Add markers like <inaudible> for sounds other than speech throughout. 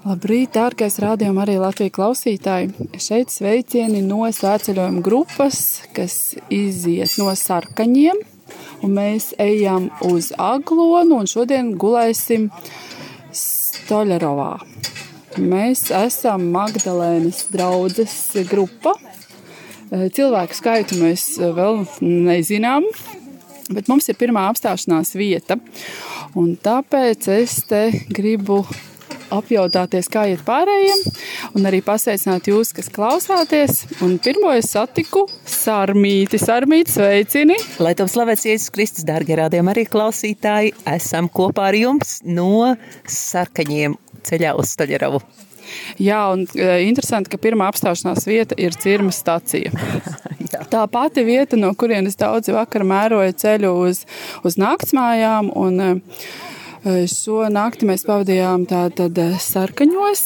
Labrīt, dārgais rādījuma arī Latvijas klausītāji. Šeit sveicieni no svētceļojuma grupas, kas iziet no sarkaņiem. Un mēs ejam uz Aglonu un šodien gulēsim Stoļerovā. Mēs esam Magdalēnas draudzes grupa. Cilvēku skaitu mēs vēl nezinām, bet mums ir pirmā apstāšanās vieta. Un tāpēc es te gribu apjautāties, kā iet pārējiem, un arī pasveicināt jūs, kas klausāties. Un pirmo es satiku Sarmīti. Sarmīti, sveicini! Lai tev slavēts Jēzus Kristus, dārgie rādījumi arī klausītāji, esam kopā ar jums no sarkaņiem ceļā uz Stoļeravu. Jā, un e, interesanti, ka pirmā apstāšanās vieta ir Cirmas stacija. <laughs> Tā pati vieta, no kurienes daudzi vakar mēroja ceļu uz, uz naktsmājām. Un, uh, Šo nakti mēs pavadījām tātad sarkaņos.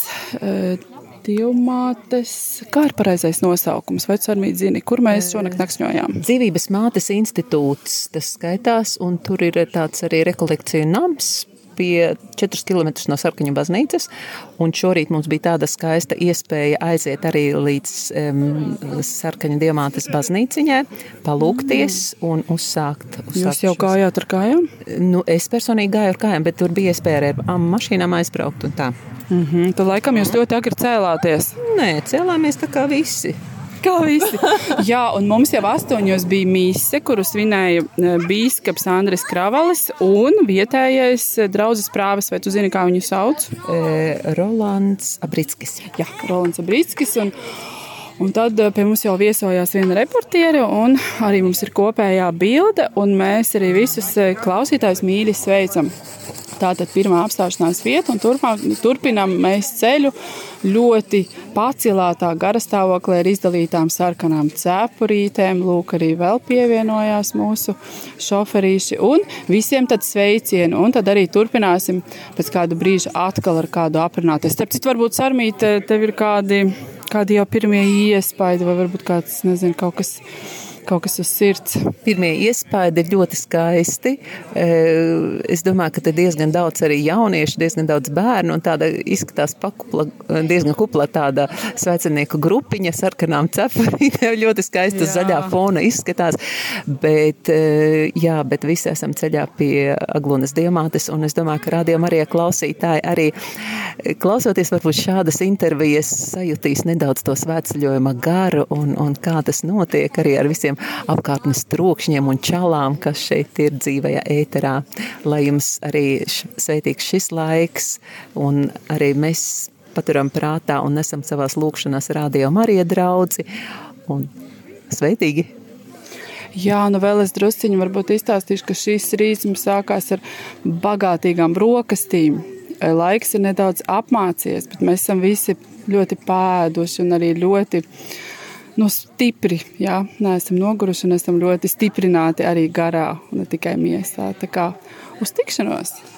Divmātes, kā ir pareizais nosaukums, vai Cārmīt zini, kur mēs šonakt nakšņojām? Dzīvības mātes institūts, tas skaitās, un tur ir tāds arī rekolekcija nams, pie 4 km no Sarkaņu baznīcas. Šorīt mums bija tāda skaista iespēja aiziet arī līdz um, Sarkaņu diamātes baznīciņai, palūkties un uzsākt. uzsākt Jūs jau gājāt ar kājām? Nu, es personīgi gāju ar kājām, bet tur bija iespēja ar mašīnām aizbraukt. Mm -hmm. Tad laikam jūs ļoti agri cēlāties. Nē, cēlāmies tā kā visi kā visi. <laughs> Jā, un mums jau astoņos bija mise, kuru svinēja e, bīskaps Andris Kravalis un vietējais e, draudzes prāves, vai tu zini, kā viņu sauc? E, Rolands Abrickis. Jā, Rolands Abrickis. Un, Un tad e, pie mums jau viesojās viena reportiere, un arī mums ir kopējā bilde, un mēs arī visus klausītājus mīļi sveicam. Tātad pirmā apstāšanās vieta, un turpmāk, turpinām mēs ceļu ļoti pacilātā garastāvoklī ar izdalītām sarkanām cepurītēm. Lūk, arī vēl pievienojās mūsu šoferīši, un visiem tad sveicienu, un tad arī turpināsim pēc kādu brīža atkal ar kādu aprunāties. Starp citu, varbūt Sarmīt, tev ir kādi, kādi jau pirmie iespaidi, vai varbūt kāds, nezinu, kaut kas kaut kas uz sirds. Pirmie iespaidi ir ļoti skaisti. Es domāju, ka te diezgan daudz arī jauniešu, diezgan daudz bērnu un tāda izskatās pakupla, diezgan kupla tāda svecenieku grupiņa sarkanām cepurītēm. <laughs> Ļoti skaisti uz zaļā fona izskatās. Bet, jā, bet visi esam ceļā pie Aglunas diamātes un es domāju, ka rādījām arī klausītāji arī klausoties varbūt šādas intervijas sajutīs nedaudz to svētceļojuma garu un, un kā tas notiek arī ar visiem visiem apkārtnes trokšņiem un čalām, kas šeit ir dzīvajā ēterā. Lai jums arī sveitīgs šis laiks un arī mēs paturam prātā un nesam savās lūkšanās rādio Marija draudzi un sveitīgi! Jā, nu vēl es drusciņi varbūt izstāstīšu, ka šīs rīts mums sākās ar bagātīgām brokastīm. Laiks ir nedaudz apmācies, bet mēs esam visi ļoti pēduši un arī ļoti uh, nu, stipri. Jā, neesam noguruši un esam ļoti stiprināti arī garā, ne tikai miesā. Tā kā uz tikšanos!